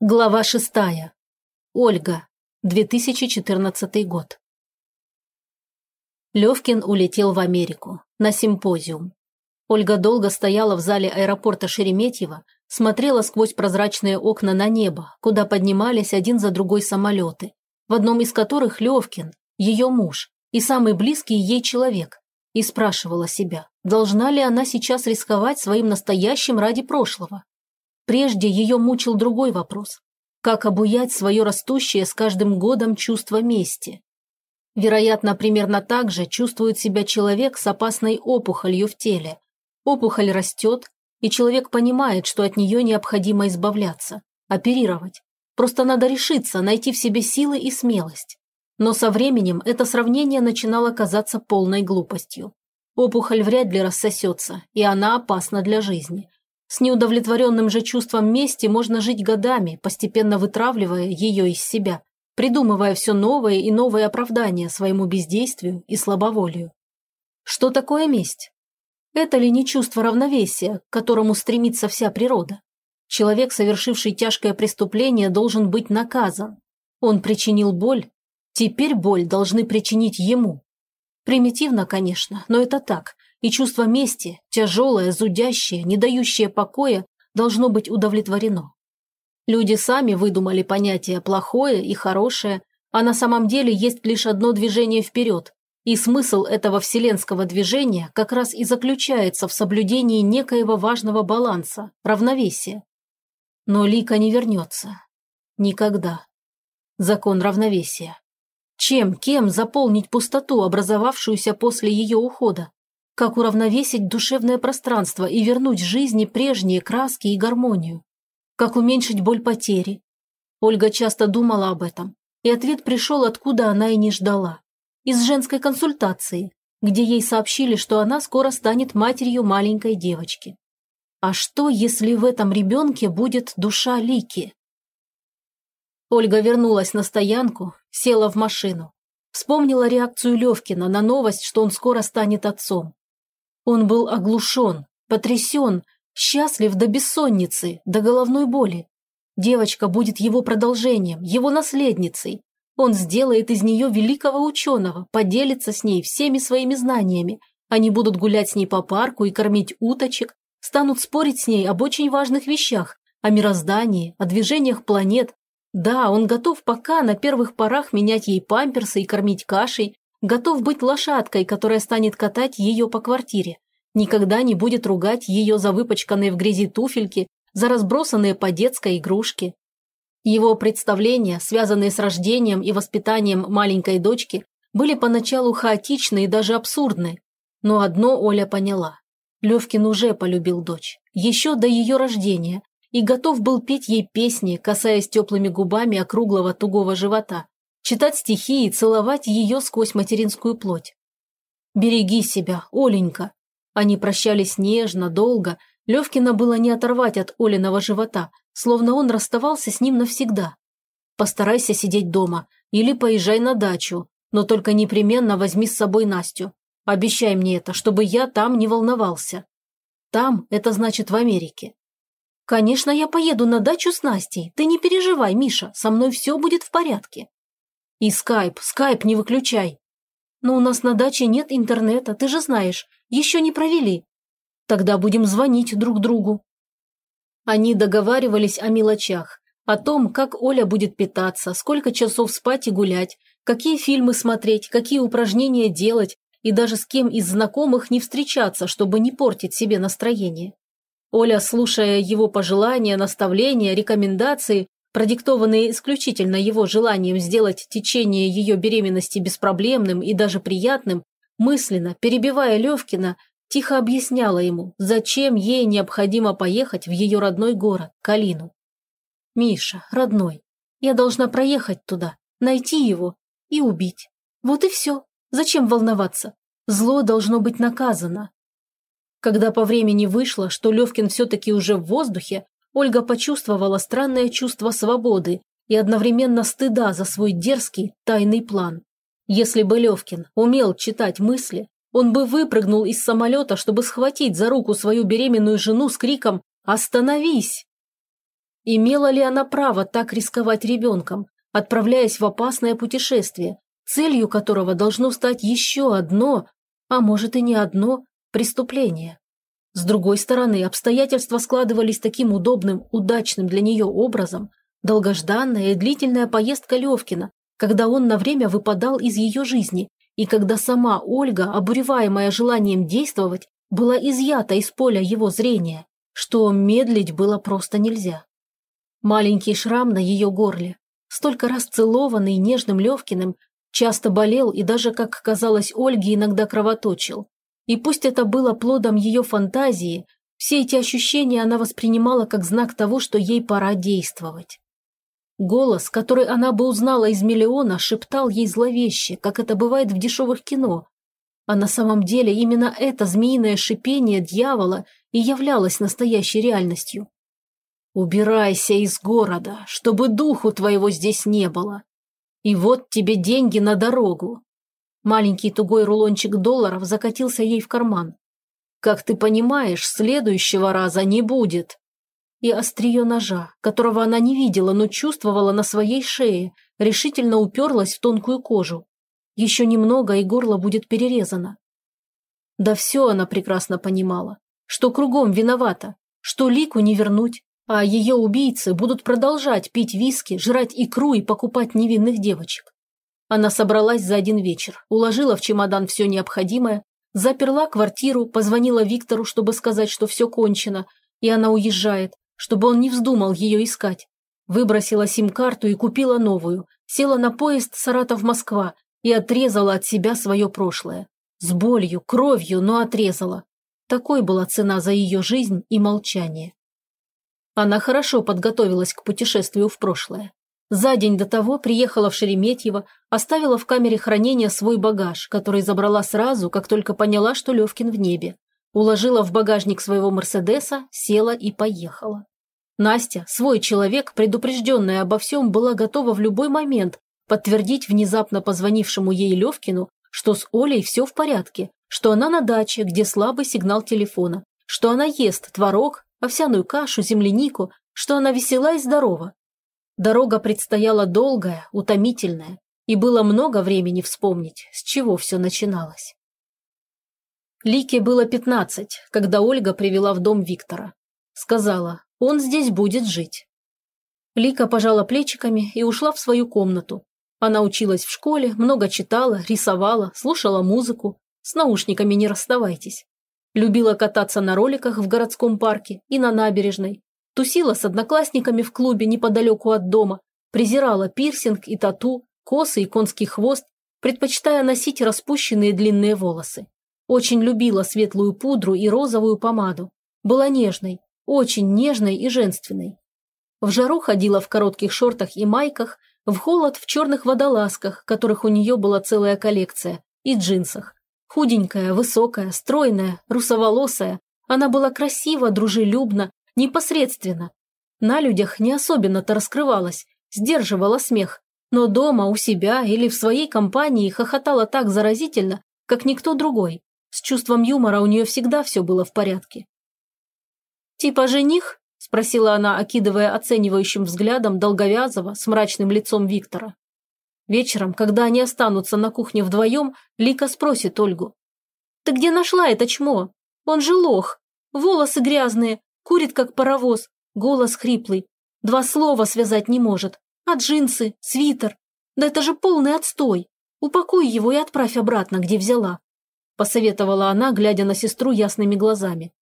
Глава шестая. Ольга. 2014 год. Левкин улетел в Америку. На симпозиум. Ольга долго стояла в зале аэропорта Шереметьево, смотрела сквозь прозрачные окна на небо, куда поднимались один за другой самолеты, в одном из которых Левкин, ее муж и самый близкий ей человек, и спрашивала себя, должна ли она сейчас рисковать своим настоящим ради прошлого. Прежде ее мучил другой вопрос. Как обуять свое растущее с каждым годом чувство мести? Вероятно, примерно так же чувствует себя человек с опасной опухолью в теле. Опухоль растет, и человек понимает, что от нее необходимо избавляться, оперировать. Просто надо решиться, найти в себе силы и смелость. Но со временем это сравнение начинало казаться полной глупостью. Опухоль вряд ли рассосется, и она опасна для жизни. С неудовлетворенным же чувством мести можно жить годами, постепенно вытравливая ее из себя, придумывая все новые и новые оправдания своему бездействию и слабоволию. Что такое месть? Это ли не чувство равновесия, к которому стремится вся природа? Человек, совершивший тяжкое преступление, должен быть наказан. Он причинил боль, теперь боль должны причинить ему. Примитивно, конечно, но это так, и чувство мести, тяжелое, зудящее, не дающее покоя, должно быть удовлетворено. Люди сами выдумали понятие «плохое» и «хорошее», а на самом деле есть лишь одно движение вперед, и смысл этого вселенского движения как раз и заключается в соблюдении некоего важного баланса, равновесия. Но Лика не вернется. Никогда. Закон равновесия. Чем, кем заполнить пустоту, образовавшуюся после ее ухода? Как уравновесить душевное пространство и вернуть жизни прежние краски и гармонию? Как уменьшить боль потери? Ольга часто думала об этом, и ответ пришел, откуда она и не ждала. Из женской консультации, где ей сообщили, что она скоро станет матерью маленькой девочки. А что, если в этом ребенке будет душа Лики? Ольга вернулась на стоянку, села в машину. Вспомнила реакцию Левкина на новость, что он скоро станет отцом. Он был оглушен, потрясен, счастлив до бессонницы, до головной боли. Девочка будет его продолжением, его наследницей. Он сделает из нее великого ученого, поделится с ней всеми своими знаниями. Они будут гулять с ней по парку и кормить уточек, станут спорить с ней об очень важных вещах, о мироздании, о движениях планет. Да, он готов пока на первых порах менять ей памперсы и кормить кашей, Готов быть лошадкой, которая станет катать ее по квартире. Никогда не будет ругать ее за выпачканные в грязи туфельки, за разбросанные по детской игрушки. Его представления, связанные с рождением и воспитанием маленькой дочки, были поначалу хаотичны и даже абсурдны. Но одно Оля поняла. Левкин уже полюбил дочь, еще до ее рождения, и готов был петь ей песни, касаясь теплыми губами округлого тугого живота, читать стихи и целовать ее сквозь материнскую плоть. «Береги себя, Оленька!» Они прощались нежно, долго. Левкина было не оторвать от Олиного живота, словно он расставался с ним навсегда. «Постарайся сидеть дома или поезжай на дачу, но только непременно возьми с собой Настю. Обещай мне это, чтобы я там не волновался. Там – это значит в Америке. Конечно, я поеду на дачу с Настей. Ты не переживай, Миша, со мной все будет в порядке. И скайп, скайп не выключай. Но у нас на даче нет интернета, ты же знаешь, еще не провели. Тогда будем звонить друг другу. Они договаривались о мелочах, о том, как Оля будет питаться, сколько часов спать и гулять, какие фильмы смотреть, какие упражнения делать и даже с кем из знакомых не встречаться, чтобы не портить себе настроение. Оля, слушая его пожелания, наставления, рекомендации, продиктованные исключительно его желанием сделать течение ее беременности беспроблемным и даже приятным, мысленно, перебивая Левкина, тихо объясняла ему, зачем ей необходимо поехать в ее родной город, Калину. «Миша, родной, я должна проехать туда, найти его и убить. Вот и все. Зачем волноваться? Зло должно быть наказано». Когда по времени вышло, что Левкин все-таки уже в воздухе, Ольга почувствовала странное чувство свободы и одновременно стыда за свой дерзкий тайный план. Если бы Левкин умел читать мысли, он бы выпрыгнул из самолета, чтобы схватить за руку свою беременную жену с криком «Остановись!». Имела ли она право так рисковать ребенком, отправляясь в опасное путешествие, целью которого должно стать еще одно, а может и не одно, преступление? С другой стороны, обстоятельства складывались таким удобным, удачным для нее образом, долгожданная и длительная поездка Левкина, когда он на время выпадал из ее жизни, и когда сама Ольга, обуреваемая желанием действовать, была изъята из поля его зрения, что медлить было просто нельзя. Маленький шрам на ее горле, столько раз целованный нежным Левкиным, часто болел и даже, как казалось Ольге, иногда кровоточил. И пусть это было плодом ее фантазии, все эти ощущения она воспринимала как знак того, что ей пора действовать. Голос, который она бы узнала из миллиона, шептал ей зловеще, как это бывает в дешевых кино. А на самом деле именно это змеиное шипение дьявола и являлось настоящей реальностью. «Убирайся из города, чтобы духу твоего здесь не было. И вот тебе деньги на дорогу». Маленький тугой рулончик долларов закатился ей в карман. «Как ты понимаешь, следующего раза не будет и острие ножа, которого она не видела, но чувствовала на своей шее, решительно уперлась в тонкую кожу. Еще немного, и горло будет перерезано. Да все она прекрасно понимала, что кругом виновата, что Лику не вернуть, а ее убийцы будут продолжать пить виски, жрать икру и покупать невинных девочек. Она собралась за один вечер, уложила в чемодан все необходимое, заперла квартиру, позвонила Виктору, чтобы сказать, что все кончено, и она уезжает, чтобы он не вздумал ее искать. Выбросила сим-карту и купила новую, села на поезд Саратов-Москва и отрезала от себя свое прошлое. С болью, кровью, но отрезала. Такой была цена за ее жизнь и молчание. Она хорошо подготовилась к путешествию в прошлое. За день до того приехала в Шереметьево, оставила в камере хранения свой багаж, который забрала сразу, как только поняла, что Левкин в небе. Уложила в багажник своего Мерседеса, села и поехала. Настя, свой человек, предупрежденная обо всем, была готова в любой момент подтвердить внезапно позвонившему ей Левкину, что с Олей все в порядке, что она на даче, где слабый сигнал телефона, что она ест творог, овсяную кашу, землянику, что она весела и здорова. Дорога предстояла долгая, утомительная, и было много времени вспомнить, с чего все начиналось. Лике было пятнадцать, когда Ольга привела в дом Виктора. Сказала, он здесь будет жить. Лика пожала плечиками и ушла в свою комнату. Она училась в школе, много читала, рисовала, слушала музыку. С наушниками не расставайтесь. Любила кататься на роликах в городском парке и на набережной. Тусила с одноклассниками в клубе неподалеку от дома. Презирала пирсинг и тату, косы и конский хвост, предпочитая носить распущенные длинные волосы. Очень любила светлую пудру и розовую помаду. Была нежной, очень нежной и женственной. В жару ходила в коротких шортах и майках, в холод в черных водолазках, которых у нее была целая коллекция, и джинсах. Худенькая, высокая, стройная, русоволосая, она была красива, дружелюбна, непосредственно. На людях не особенно-то раскрывалась, сдерживала смех, но дома, у себя или в своей компании хохотала так заразительно, как никто другой. С чувством юмора у нее всегда все было в порядке. «Типа жених?» – спросила она, окидывая оценивающим взглядом долговязого с мрачным лицом Виктора. Вечером, когда они останутся на кухне вдвоем, Лика спросит Ольгу. «Ты где нашла это чмо? Он же лох. Волосы грязные, курит как паровоз, голос хриплый, два слова связать не может. А джинсы, свитер? Да это же полный отстой. Упакуй его и отправь обратно, где взяла», – посоветовала она, глядя на сестру ясными глазами.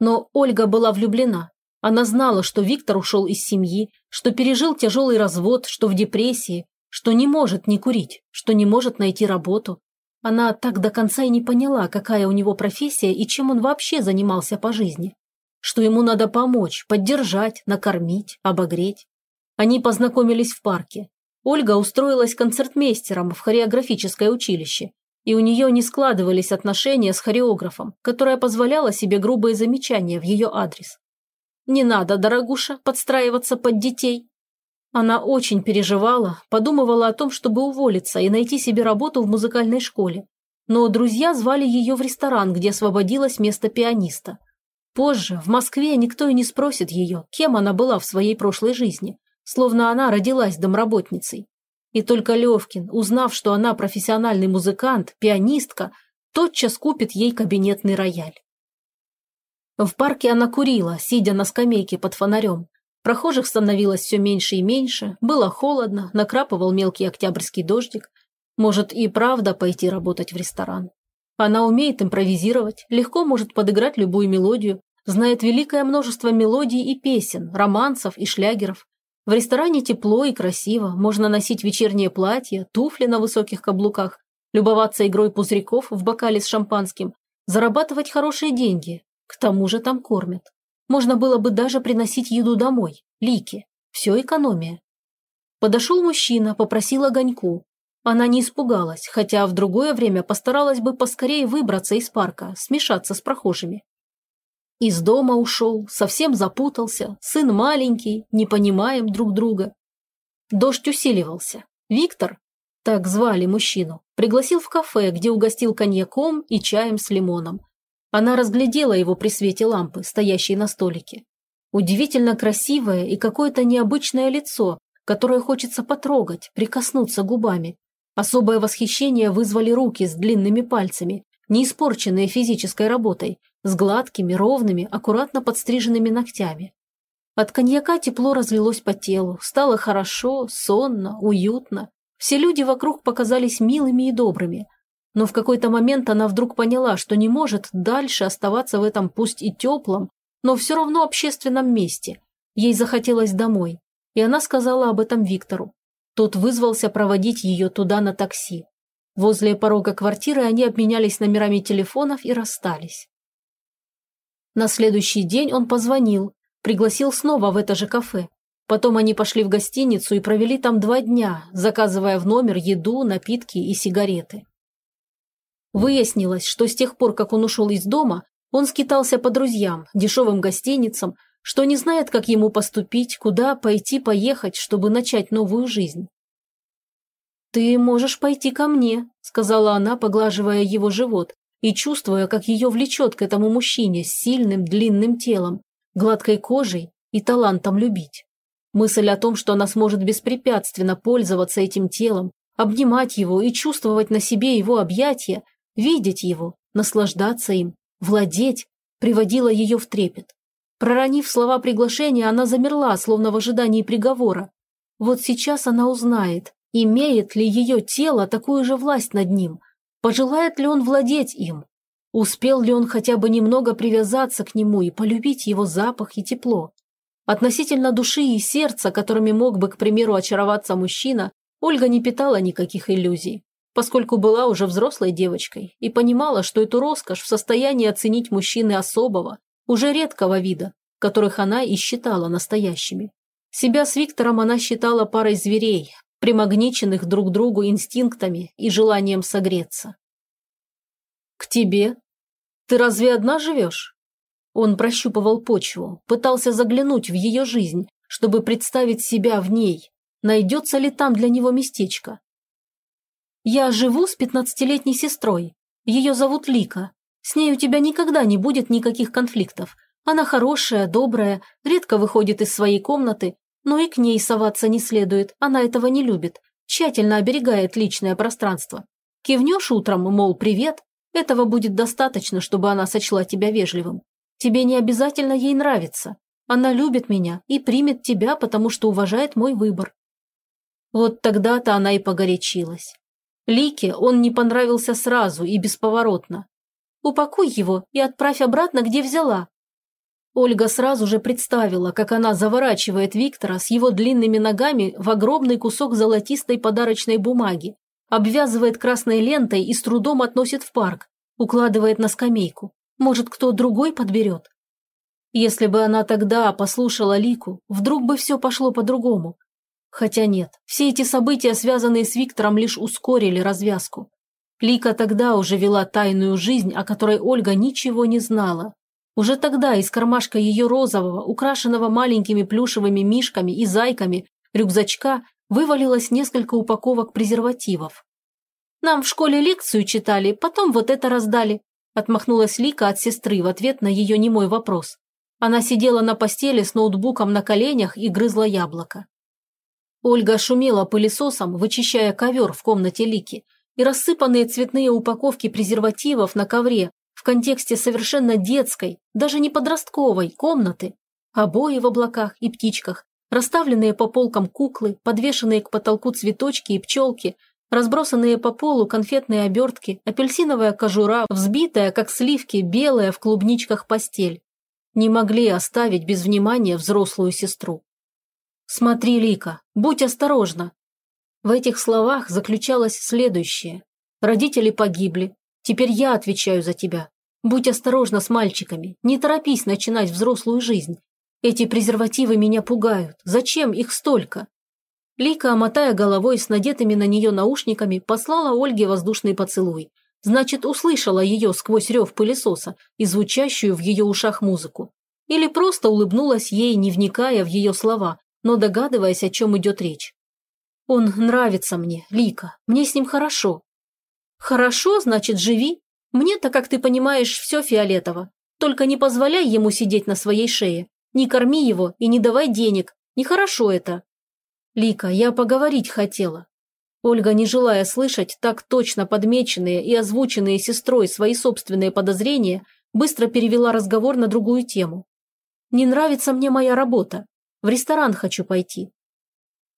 Но Ольга была влюблена. Она знала, что Виктор ушел из семьи, что пережил тяжелый развод, что в депрессии, что не может не курить, что не может найти работу. Она так до конца и не поняла, какая у него профессия и чем он вообще занимался по жизни. Что ему надо помочь, поддержать, накормить, обогреть. Они познакомились в парке. Ольга устроилась концертмейстером в хореографическое училище, и у нее не складывались отношения с хореографом, которая позволяла себе грубые замечания в ее адрес. «Не надо, дорогуша, подстраиваться под детей». Она очень переживала, подумывала о том, чтобы уволиться и найти себе работу в музыкальной школе. Но друзья звали ее в ресторан, где освободилось место пианиста. Позже в Москве никто и не спросит ее, кем она была в своей прошлой жизни, словно она родилась домработницей. И только Левкин, узнав, что она профессиональный музыкант, пианистка, тотчас купит ей кабинетный рояль. В парке она курила, сидя на скамейке под фонарем. Прохожих становилось все меньше и меньше, было холодно, накрапывал мелкий октябрьский дождик. Может и правда пойти работать в ресторан. Она умеет импровизировать, легко может подыграть любую мелодию, знает великое множество мелодий и песен, романсов и шлягеров. В ресторане тепло и красиво, можно носить вечернее платье, туфли на высоких каблуках, любоваться игрой пузырьков в бокале с шампанским, зарабатывать хорошие деньги. К тому же там кормят. Можно было бы даже приносить еду домой, лики. Все экономия. Подошел мужчина, попросил огоньку. Она не испугалась, хотя в другое время постаралась бы поскорее выбраться из парка, смешаться с прохожими. Из дома ушел, совсем запутался, сын маленький, не понимаем друг друга. Дождь усиливался. Виктор, так звали мужчину, пригласил в кафе, где угостил коньяком и чаем с лимоном. Она разглядела его при свете лампы, стоящей на столике. Удивительно красивое и какое-то необычное лицо, которое хочется потрогать, прикоснуться губами. Особое восхищение вызвали руки с длинными пальцами, не испорченные физической работой, с гладкими, ровными, аккуратно подстриженными ногтями. От коньяка тепло разлилось по телу, стало хорошо, сонно, уютно. Все люди вокруг показались милыми и добрыми. Но в какой-то момент она вдруг поняла, что не может дальше оставаться в этом пусть и теплом, но все равно общественном месте. Ей захотелось домой, и она сказала об этом Виктору. Тот вызвался проводить ее туда на такси. Возле порога квартиры они обменялись номерами телефонов и расстались. На следующий день он позвонил, пригласил снова в это же кафе. Потом они пошли в гостиницу и провели там два дня, заказывая в номер еду, напитки и сигареты. Выяснилось, что с тех пор, как он ушел из дома, он скитался по друзьям, дешевым гостиницам, что не знает, как ему поступить, куда пойти поехать, чтобы начать новую жизнь. «Ты можешь пойти ко мне», – сказала она, поглаживая его живот и чувствуя, как ее влечет к этому мужчине с сильным длинным телом, гладкой кожей и талантом любить. Мысль о том, что она сможет беспрепятственно пользоваться этим телом, обнимать его и чувствовать на себе его объятия, видеть его, наслаждаться им, владеть, приводила ее в трепет. Проронив слова приглашения, она замерла, словно в ожидании приговора. Вот сейчас она узнает, имеет ли ее тело такую же власть над ним, пожелает ли он владеть им, успел ли он хотя бы немного привязаться к нему и полюбить его запах и тепло. Относительно души и сердца, которыми мог бы, к примеру, очароваться мужчина, Ольга не питала никаких иллюзий, поскольку была уже взрослой девочкой и понимала, что эту роскошь в состоянии оценить мужчины особого, уже редкого вида, которых она и считала настоящими. Себя с Виктором она считала парой зверей, примагниченных друг другу инстинктами и желанием согреться. «К тебе? Ты разве одна живешь?» Он прощупывал почву, пытался заглянуть в ее жизнь, чтобы представить себя в ней. Найдется ли там для него местечко? «Я живу с пятнадцатилетней сестрой. Ее зовут Лика. С ней у тебя никогда не будет никаких конфликтов. Она хорошая, добрая, редко выходит из своей комнаты, но и к ней соваться не следует, она этого не любит, тщательно оберегает личное пространство. Кивнешь утром, мол, привет, этого будет достаточно, чтобы она сочла тебя вежливым. Тебе не обязательно ей нравиться. Она любит меня и примет тебя, потому что уважает мой выбор. Вот тогда-то она и погорячилась. Лике он не понравился сразу и бесповоротно. Упакуй его и отправь обратно, где взяла». Ольга сразу же представила, как она заворачивает Виктора с его длинными ногами в огромный кусок золотистой подарочной бумаги, обвязывает красной лентой и с трудом относит в парк, укладывает на скамейку. Может, кто другой подберет? Если бы она тогда послушала Лику, вдруг бы все пошло по-другому. Хотя нет, все эти события, связанные с Виктором, лишь ускорили развязку. Лика тогда уже вела тайную жизнь, о которой Ольга ничего не знала. Уже тогда из кармашка ее розового, украшенного маленькими плюшевыми мишками и зайками, рюкзачка вывалилось несколько упаковок презервативов. «Нам в школе лекцию читали, потом вот это раздали. Отмахнулась Лика от сестры в ответ на ее немой вопрос. Она сидела на постели с ноутбуком на коленях и грызла яблоко. Ольга шумела пылесосом, вычищая ковер в комнате Лики, и рассыпанные цветные упаковки презервативов на ковре в контексте совершенно детской, даже не подростковой, комнаты, обои в облаках и птичках, расставленные по полкам куклы, подвешенные к потолку цветочки и пчелки, разбросанные по полу конфетные обертки, апельсиновая кожура, взбитая, как сливки, белая в клубничках постель. Не могли оставить без внимания взрослую сестру. «Смотри, Лика, будь осторожна!» В этих словах заключалось следующее. Родители погибли. Теперь я отвечаю за тебя. Будь осторожна с мальчиками. Не торопись начинать взрослую жизнь. Эти презервативы меня пугают. Зачем их столько? Лика, мотая головой с надетыми на нее наушниками, послала Ольге воздушный поцелуй. Значит, услышала ее сквозь рев пылесоса и звучащую в ее ушах музыку. Или просто улыбнулась ей, не вникая в ее слова, но догадываясь, о чем идет речь. «Он нравится мне, Лика, мне с ним хорошо». «Хорошо, значит, живи. Мне-то, как ты понимаешь, все фиолетово. Только не позволяй ему сидеть на своей шее. Не корми его и не давай денег. Нехорошо это. Лика, я поговорить хотела. Ольга, не желая слышать так точно подмеченные и озвученные сестрой свои собственные подозрения, быстро перевела разговор на другую тему. «Не нравится мне моя работа. В ресторан хочу пойти».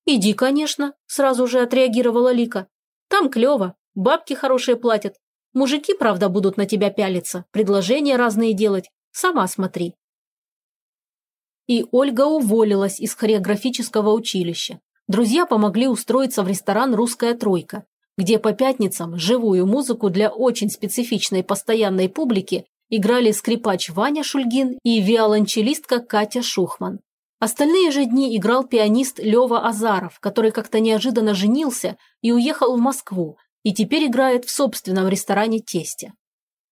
«Иди, конечно», – сразу же отреагировала Лика. «Там клево, бабки хорошие платят. Мужики, правда, будут на тебя пялиться, предложения разные делать. Сама смотри. И Ольга уволилась из хореографического училища. Друзья помогли устроиться в ресторан «Русская тройка», где по пятницам живую музыку для очень специфичной постоянной публики играли скрипач Ваня Шульгин и виолончелистка Катя Шухман. Остальные же дни играл пианист Лева Азаров, который как-то неожиданно женился и уехал в Москву, и теперь играет в собственном ресторане «Тесте».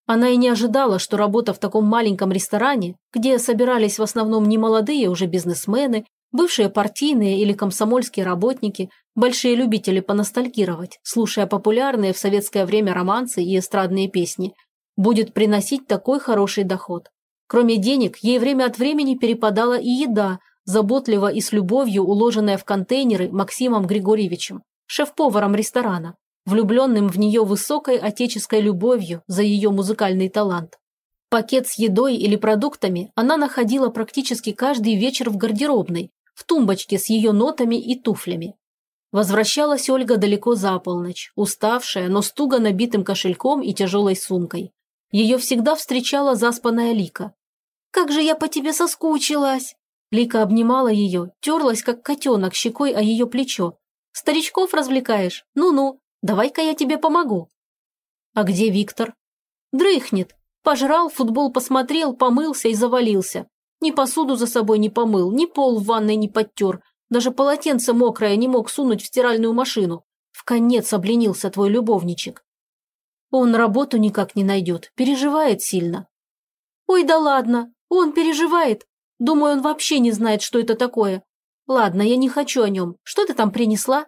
Она и не ожидала, что работа в таком маленьком ресторане, где собирались в основном немолодые уже бизнесмены, бывшие партийные или комсомольские работники, большие любители поностальгировать, слушая популярные в советское время романсы и эстрадные песни, будет приносить такой хороший доход. Кроме денег, ей время от времени перепадала и еда, заботливо и с любовью уложенная в контейнеры Максимом Григорьевичем, шеф-поваром ресторана, влюбленным в нее высокой отеческой любовью за ее музыкальный талант. Пакет с едой или продуктами она находила практически каждый вечер в гардеробной, в тумбочке с ее нотами и туфлями. Возвращалась Ольга далеко за полночь, уставшая, но с туго набитым кошельком и тяжелой сумкой. Ее всегда встречала заспанная Лика. «Как же я по тебе соскучилась!» Лика обнимала ее, терлась, как котенок, щекой о ее плечо. «Старичков развлекаешь? Ну-ну, Давай-ка я тебе помогу». «А где Виктор?» «Дрыхнет. Пожрал, футбол посмотрел, помылся и завалился. Ни посуду за собой не помыл, ни пол в ванной не подтер. Даже полотенце мокрое не мог сунуть в стиральную машину. В конец обленился твой любовничек. Он работу никак не найдет, переживает сильно. Ой, да ладно, он переживает. Думаю, он вообще не знает, что это такое. Ладно, я не хочу о нем. Что ты там принесла?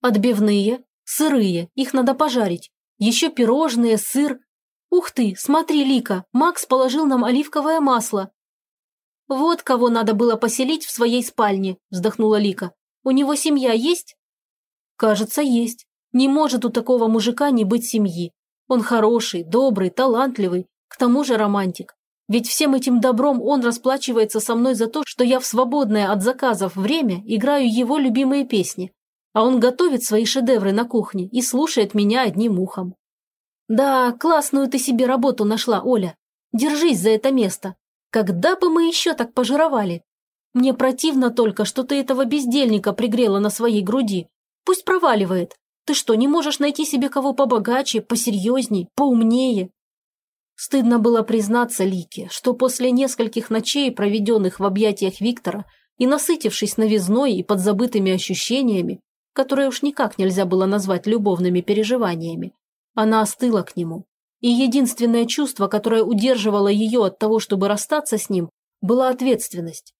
Отбивные, Сырые, их надо пожарить. Еще пирожные, сыр. Ух ты, смотри, Лика, Макс положил нам оливковое масло. Вот кого надо было поселить в своей спальне, вздохнула Лика. У него семья есть? Кажется, есть. Не может у такого мужика не быть семьи. Он хороший, добрый, талантливый, к тому же романтик. Ведь всем этим добром он расплачивается со мной за то, что я в свободное от заказов время играю его любимые песни а он готовит свои шедевры на кухне и слушает меня одним ухом. Да, классную ты себе работу нашла, Оля. Держись за это место. Когда бы мы еще так пожировали? Мне противно только, что ты этого бездельника пригрела на своей груди. Пусть проваливает. Ты что, не можешь найти себе кого побогаче, посерьезней, поумнее? Стыдно было признаться Лике, что после нескольких ночей, проведенных в объятиях Виктора, и насытившись новизной и подзабытыми ощущениями, которые уж никак нельзя было назвать любовными переживаниями. Она остыла к нему. И единственное чувство, которое удерживало ее от того, чтобы расстаться с ним, была ответственность.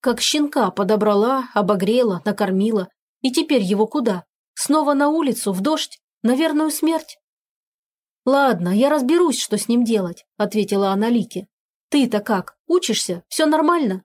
Как щенка подобрала, обогрела, накормила. И теперь его куда? Снова на улицу, в дождь, на верную смерть? «Ладно, я разберусь, что с ним делать», – ответила она Лике. «Ты-то как? Учишься? Все нормально?»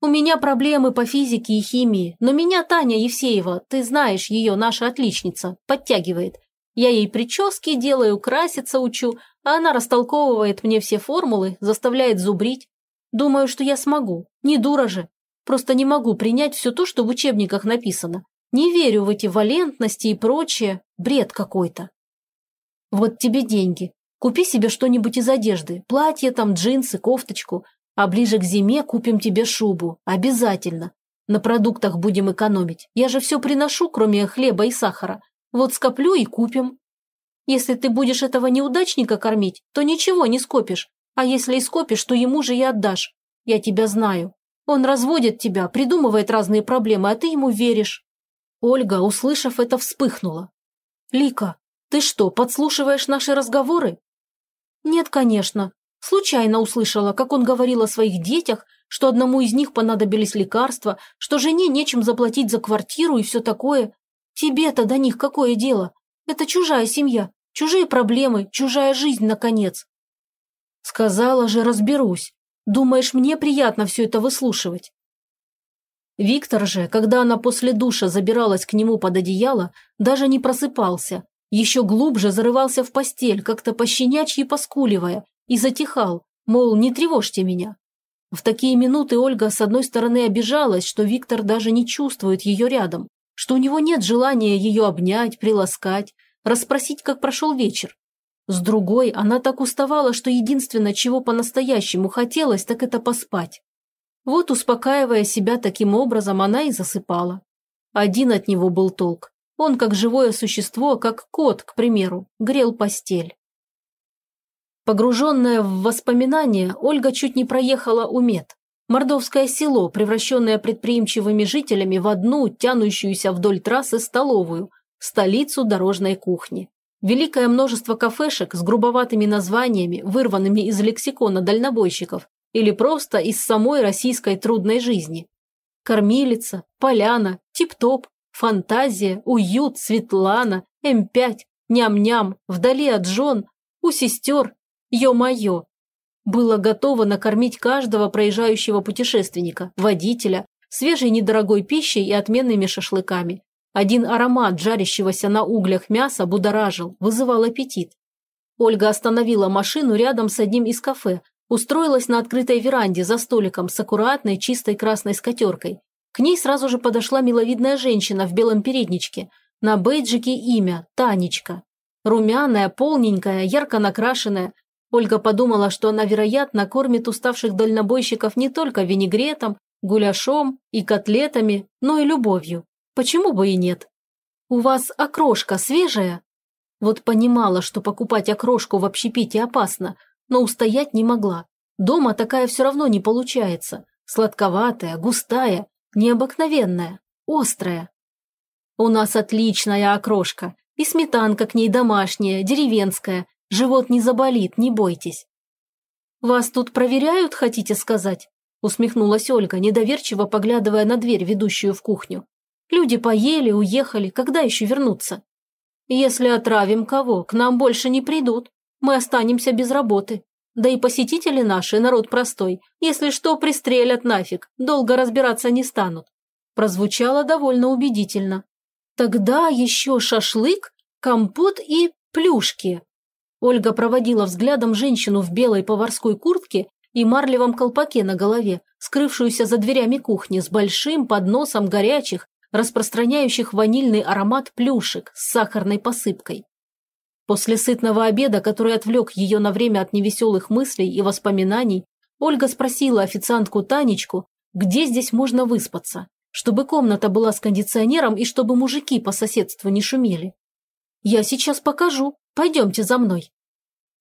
«У меня проблемы по физике и химии, но меня Таня Евсеева, ты знаешь ее, наша отличница, подтягивает. Я ей прически делаю, краситься учу, а она растолковывает мне все формулы, заставляет зубрить. Думаю, что я смогу. Не дура же. Просто не могу принять все то, что в учебниках написано. Не верю в эти валентности и прочее. Бред какой-то. Вот тебе деньги. Купи себе что-нибудь из одежды. Платье там, джинсы, кофточку. А ближе к зиме купим тебе шубу. Обязательно. На продуктах будем экономить. Я же все приношу, кроме хлеба и сахара. Вот скоплю и купим. Если ты будешь этого неудачника кормить, то ничего не скопишь. А если и скопишь, то ему же и отдашь. Я тебя знаю. Он разводит тебя, придумывает разные проблемы, а ты ему веришь». Ольга, услышав это, вспыхнула. «Лика, ты что, подслушиваешь наши разговоры?» «Нет, конечно. Случайно услышала, как он говорил о своих детях, что одному из них понадобились лекарства, что жене нечем заплатить за квартиру и все такое. Тебе-то до них какое дело? Это чужая семья, чужие проблемы, чужая жизнь, наконец. Сказала же, разберусь. Думаешь, мне приятно все это выслушивать? Виктор же, когда она после душа забиралась к нему под одеяло, даже не просыпался. Еще глубже зарывался в постель, как-то пощенячьи поскуливая, и затихал, мол, не тревожьте меня. В такие минуты Ольга с одной стороны обижалась, что Виктор даже не чувствует ее рядом, что у него нет желания ее обнять, приласкать, расспросить, как прошел вечер. С другой, она так уставала, что единственное, чего по-настоящему хотелось, так это поспать. Вот, успокаивая себя таким образом, она и засыпала. Один от него был толк. Он, как живое существо, как кот, к примеру, грел постель. Погруженная в воспоминания, Ольга чуть не проехала у Мед. Мордовское село, превращенное предприимчивыми жителями в одну, тянущуюся вдоль трассы столовую, столицу дорожной кухни. Великое множество кафешек с грубоватыми названиями, вырванными из лексикона дальнобойщиков или просто из самой российской трудной жизни. Кормилица, поляна, тип-топ, фантазия, уют, Светлана, М5, ням-ням, вдали от жен, у сестер, ё-моё, было готово накормить каждого проезжающего путешественника, водителя, свежей недорогой пищей и отменными шашлыками. Один аромат жарящегося на углях мяса будоражил, вызывал аппетит. Ольга остановила машину рядом с одним из кафе, устроилась на открытой веранде за столиком с аккуратной чистой красной скатеркой. К ней сразу же подошла миловидная женщина в белом передничке. На бейджике имя – Танечка. Румяная, полненькая, ярко накрашенная, Ольга подумала, что она, вероятно, кормит уставших дальнобойщиков не только винегретом, гуляшом и котлетами, но и любовью. Почему бы и нет? «У вас окрошка свежая?» Вот понимала, что покупать окрошку в общепите опасно, но устоять не могла. Дома такая все равно не получается. Сладковатая, густая, необыкновенная, острая. «У нас отличная окрошка, и сметанка к ней домашняя, деревенская, Живот не заболит, не бойтесь». «Вас тут проверяют, хотите сказать?» усмехнулась Ольга, недоверчиво поглядывая на дверь, ведущую в кухню. «Люди поели, уехали, когда еще вернуться?» «Если отравим кого, к нам больше не придут. Мы останемся без работы. Да и посетители наши, народ простой, если что, пристрелят нафиг, долго разбираться не станут». Прозвучало довольно убедительно. «Тогда еще шашлык, компот и плюшки», Ольга проводила взглядом женщину в белой поварской куртке и марлевом колпаке на голове, скрывшуюся за дверями кухни с большим подносом горячих, распространяющих ванильный аромат плюшек с сахарной посыпкой. После сытного обеда, который отвлек ее на время от невеселых мыслей и воспоминаний, Ольга спросила официантку Танечку, где здесь можно выспаться, чтобы комната была с кондиционером и чтобы мужики по соседству не шумели. «Я сейчас покажу», Пойдемте за мной».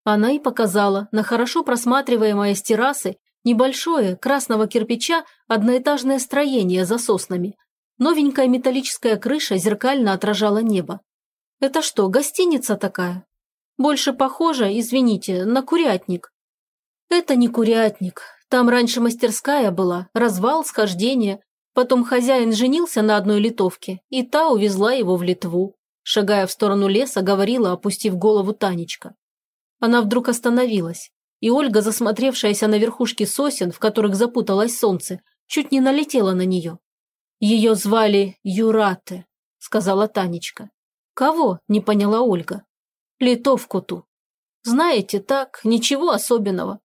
Она и показала на хорошо просматриваемое с террасы небольшое красного кирпича одноэтажное строение за соснами. Новенькая металлическая крыша зеркально отражала небо. «Это что, гостиница такая?» «Больше похоже, извините, на курятник». «Это не курятник. Там раньше мастерская была, развал, схождение. Потом хозяин женился на одной литовке, и та увезла его в Литву. Шагая в сторону леса, говорила, опустив голову Танечка. Она вдруг остановилась, и Ольга, засмотревшаяся на верхушки сосен, в которых запуталось солнце, чуть не налетела на нее. Ее звали Юрате, сказала Танечка. Кого? Не поняла Ольга. Литовку ту. Знаете, так, ничего особенного.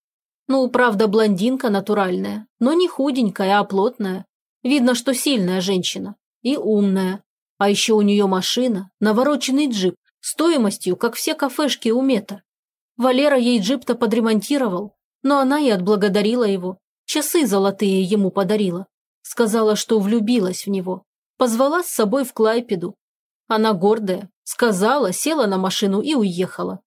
Ну, правда, блондинка натуральная, но не худенькая, а плотная. Видно, что сильная женщина. И умная. А еще у нее машина, навороченный джип, стоимостью, как все кафешки у Мета. Валера ей джип-то подремонтировал, но она и отблагодарила его. Часы золотые ему подарила. Сказала, что влюбилась в него. Позвала с собой в Клайпеду. Она гордая. Сказала, села на машину и уехала.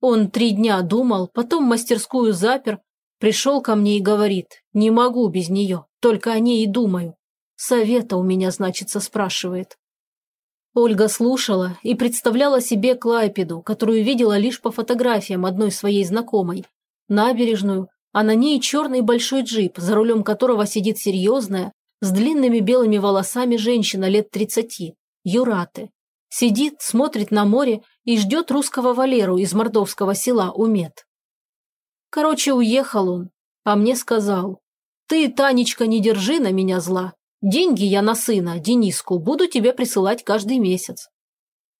Он три дня думал, потом мастерскую запер, пришел ко мне и говорит, не могу без нее, только о ней и думаю. Совета у меня, значится, спрашивает. Ольга слушала и представляла себе Клайпеду, которую видела лишь по фотографиям одной своей знакомой. Набережную, а на ней черный большой джип, за рулем которого сидит серьезная, с длинными белыми волосами женщина лет тридцати, Юраты. Сидит, смотрит на море и ждет русского Валеру из мордовского села Умет. Короче, уехал он, а мне сказал, «Ты, Танечка, не держи на меня зла. Деньги я на сына, Дениску, буду тебе присылать каждый месяц».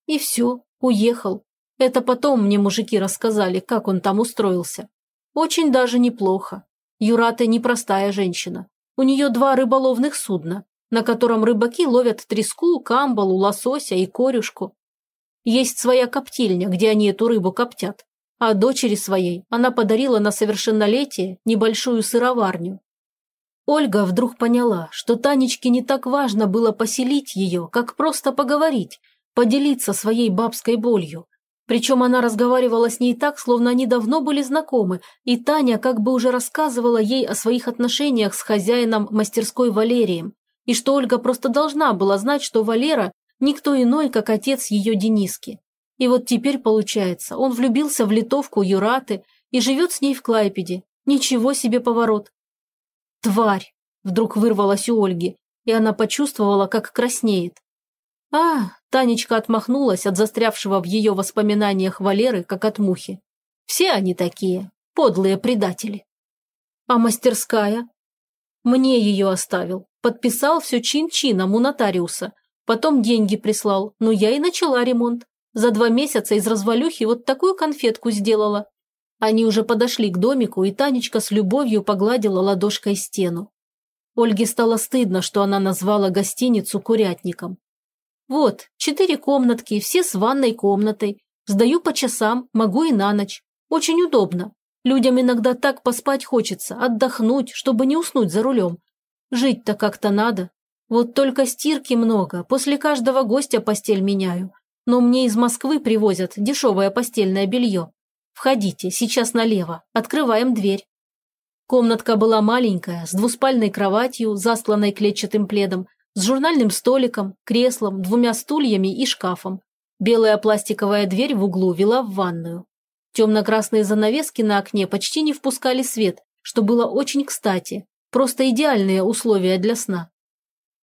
И все, уехал. Это потом мне мужики рассказали, как он там устроился. Очень даже неплохо. Юрата непростая женщина. У нее два рыболовных судна, на котором рыбаки ловят треску, камбалу, лосося и корюшку. Есть своя коптильня, где они эту рыбу коптят. А дочери своей она подарила на совершеннолетие небольшую сыроварню. Ольга вдруг поняла, что Танечке не так важно было поселить ее, как просто поговорить, поделиться своей бабской болью. Причем она разговаривала с ней так, словно они давно были знакомы, и Таня как бы уже рассказывала ей о своих отношениях с хозяином мастерской Валерием, и что Ольга просто должна была знать, что Валера – никто иной, как отец ее Дениски. И вот теперь получается, он влюбился в литовку Юраты и живет с ней в Клайпеде. Ничего себе поворот. «Тварь!» – вдруг вырвалась у Ольги, и она почувствовала, как краснеет. «А, Танечка отмахнулась от застрявшего в ее воспоминаниях Валеры, как от мухи. Все они такие, подлые предатели. А мастерская? Мне ее оставил. Подписал все чин-чином у нотариуса. Потом деньги прислал, но я и начала ремонт. За два месяца из развалюхи вот такую конфетку сделала. Они уже подошли к домику, и Танечка с любовью погладила ладошкой стену. Ольге стало стыдно, что она назвала гостиницу курятником. Вот, четыре комнатки, все с ванной комнатой. Сдаю по часам, могу и на ночь. Очень удобно. Людям иногда так поспать хочется, отдохнуть, чтобы не уснуть за рулем. Жить-то как-то надо. Вот только стирки много, после каждого гостя постель меняю. Но мне из Москвы привозят дешевое постельное белье. Входите, сейчас налево, открываем дверь. Комнатка была маленькая, с двуспальной кроватью, засланной клетчатым пледом, с журнальным столиком, креслом, двумя стульями и шкафом. Белая пластиковая дверь в углу вела в ванную. Темно-красные занавески на окне почти не впускали свет, что было очень кстати. Просто идеальные условия для сна.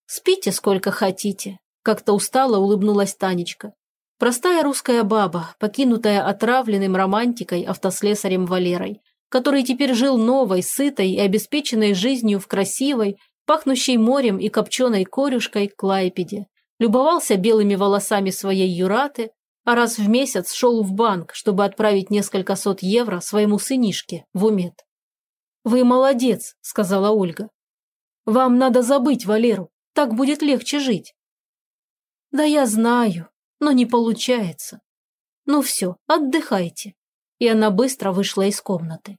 «Спите сколько хотите», – как-то устало улыбнулась Танечка. Простая русская баба, покинутая отравленным романтикой автослесарем Валерой, который теперь жил новой, сытой и обеспеченной жизнью в красивой, пахнущей морем и копченой корюшкой Клайпеде, любовался белыми волосами своей Юраты, а раз в месяц шел в банк, чтобы отправить несколько сот евро своему сынишке в умет. «Вы молодец», – сказала Ольга. «Вам надо забыть Валеру, так будет легче жить». «Да я знаю, но не получается. Ну все, отдыхайте». И она быстро вышла из комнаты.